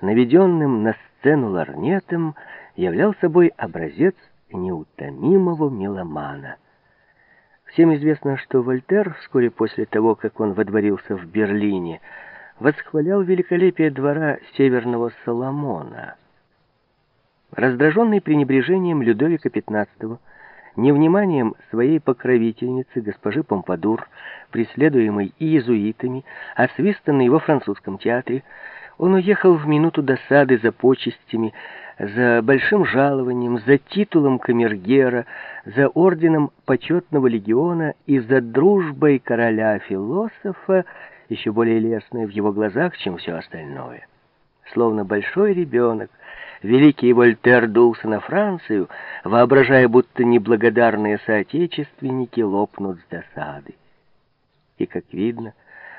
наведенным на сцену ларнетом, являл собой образец неутомимого меломана. Всем известно, что Вольтер вскоре после того, как он водворился в Берлине, восхвалял великолепие двора Северного Соломона. Раздраженный пренебрежением Людовика XV, невниманием своей покровительницы, госпожи Помпадур, преследуемой иезуитами, освистанной во французском театре, он уехал в минуту досады за почестями, за большим жалованием, за титулом камергера, за орденом почетного легиона и за дружбой короля-философа, еще более лестной в его глазах, чем все остальное. Словно большой ребенок, великий Вольтер дулся на Францию, воображая, будто неблагодарные соотечественники лопнут с досады. И, как видно,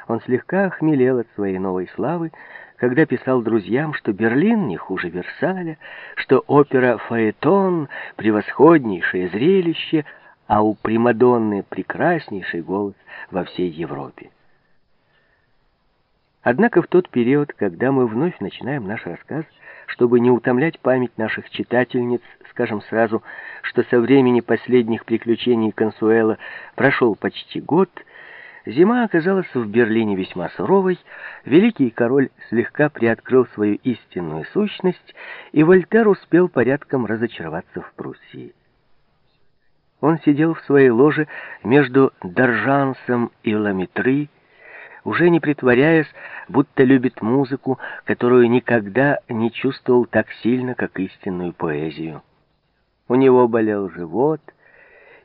он слегка охмелел от своей новой славы, когда писал друзьям, что Берлин не хуже Версаля, что опера «Фаэтон» — превосходнейшее зрелище, а у Примадонны прекраснейший голос во всей Европе. Однако в тот период, когда мы вновь начинаем наш рассказ, чтобы не утомлять память наших читательниц, скажем сразу, что со времени последних приключений Консуэла прошел почти год — Зима оказалась в Берлине весьма суровой, великий король слегка приоткрыл свою истинную сущность, и Вольтер успел порядком разочароваться в Пруссии. Он сидел в своей ложе между Доржансом и Ламетри, уже не притворяясь, будто любит музыку, которую никогда не чувствовал так сильно, как истинную поэзию. У него болел живот —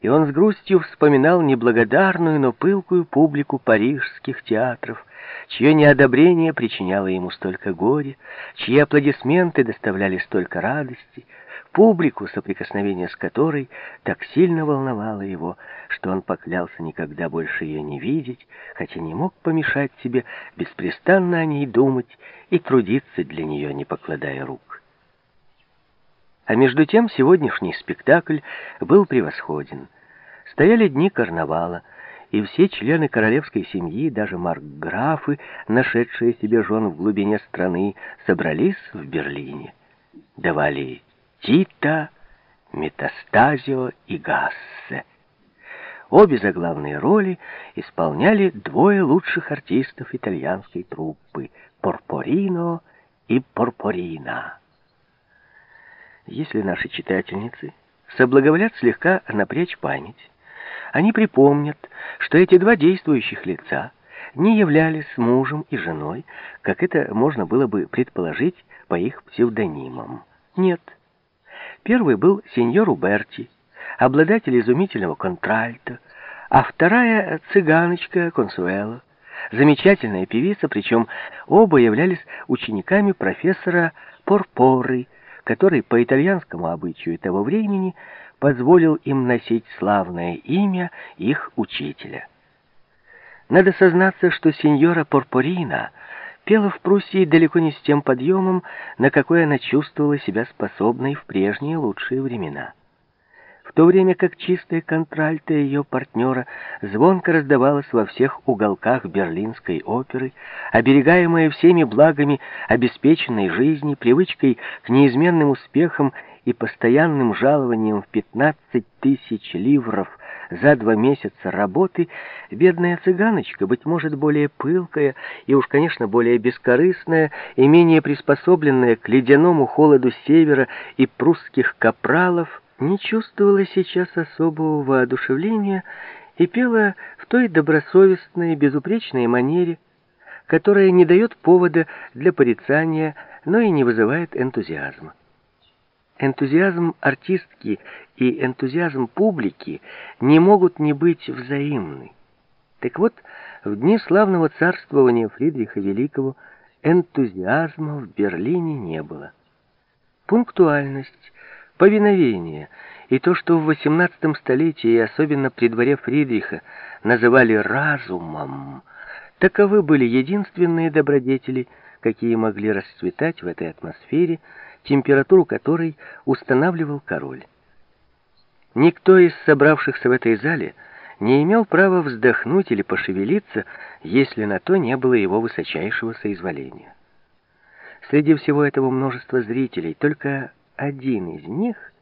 и он с грустью вспоминал неблагодарную, но пылкую публику парижских театров, чье неодобрение причиняло ему столько горя, чьи аплодисменты доставляли столько радости, публику, соприкосновение с которой так сильно волновало его, что он поклялся никогда больше ее не видеть, хотя не мог помешать себе беспрестанно о ней думать и трудиться для нее, не покладая рук. А между тем сегодняшний спектакль был превосходен. Стояли дни карнавала, и все члены королевской семьи, даже маркграфы, нашедшие себе жен в глубине страны, собрались в Берлине. Давали Тита, Метастазио и Гассе. Обе заглавные роли исполняли двое лучших артистов итальянской труппы — Порпорино и Порпорина. Если наши читательницы соблаговолят слегка напрячь память, они припомнят, что эти два действующих лица не являлись мужем и женой, как это можно было бы предположить по их псевдонимам. Нет. Первый был сеньор Уберти, обладатель изумительного контральта, а вторая — цыганочка Консуэла, замечательная певица, причем оба являлись учениками профессора Порпоры, который по итальянскому обычаю того времени позволил им носить славное имя их учителя. Надо сознаться, что сеньора Порпорина пела в Пруссии далеко не с тем подъемом, на какой она чувствовала себя способной в прежние лучшие времена то время как чистая контральта ее партнера звонко раздавалась во всех уголках берлинской оперы, оберегаемая всеми благами обеспеченной жизни, привычкой к неизменным успехам и постоянным жалованием в 15 тысяч ливров за два месяца работы, бедная цыганочка, быть может, более пылкая и уж, конечно, более бескорыстная и менее приспособленная к ледяному холоду севера и прусских капралов, не чувствовала сейчас особого воодушевления и пела в той добросовестной, безупречной манере, которая не дает повода для порицания, но и не вызывает энтузиазма. Энтузиазм артистки и энтузиазм публики не могут не быть взаимны. Так вот, в дни славного царствования Фридриха Великого энтузиазма в Берлине не было. Пунктуальность, повиновение и то, что в XVIII столетии, и особенно при дворе Фридриха, называли разумом, таковы были единственные добродетели, какие могли расцветать в этой атмосфере, температуру которой устанавливал король. Никто из собравшихся в этой зале не имел права вздохнуть или пошевелиться, если на то не было его высочайшего соизволения. Среди всего этого множества зрителей только один из них